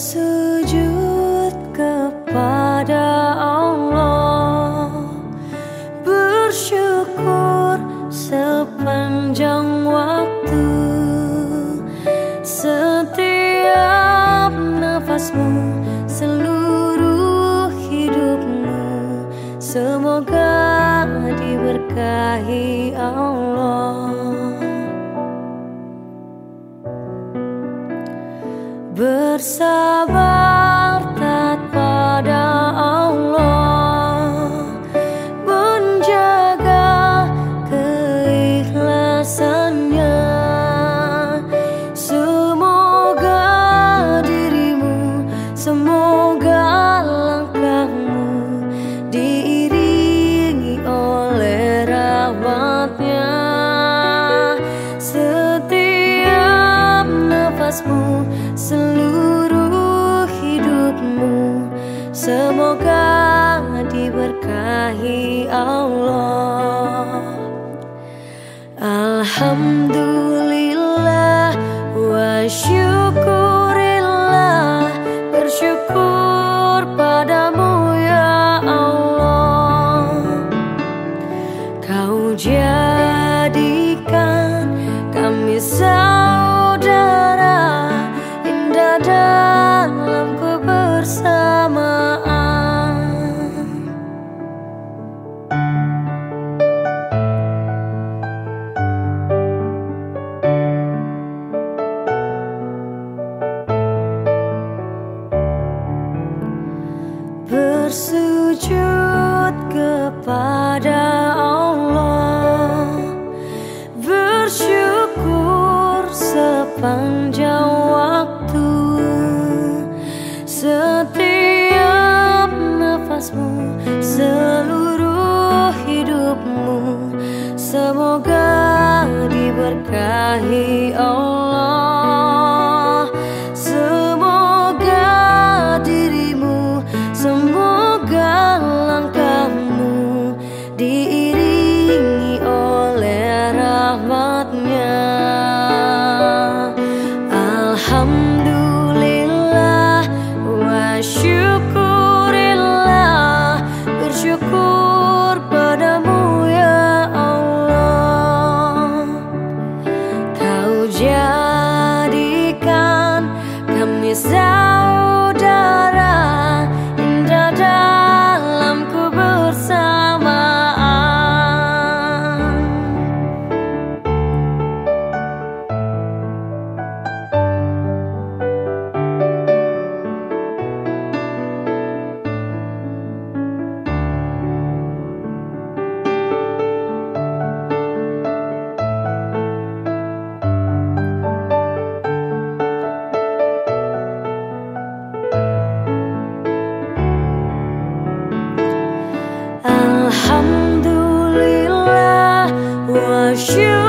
bersujud kepada Allah. Bersyukur sepanjang waktu. Setiap nafasmu seluruh hidupmu. Semoga diberkahi Allah bersabar Allah. Alhamdulillah Bersujud kepada Allah. Bersyukur sepanjang setiap nafasmu seluruh hidupmu. Semoga diberkahi Allah shoot you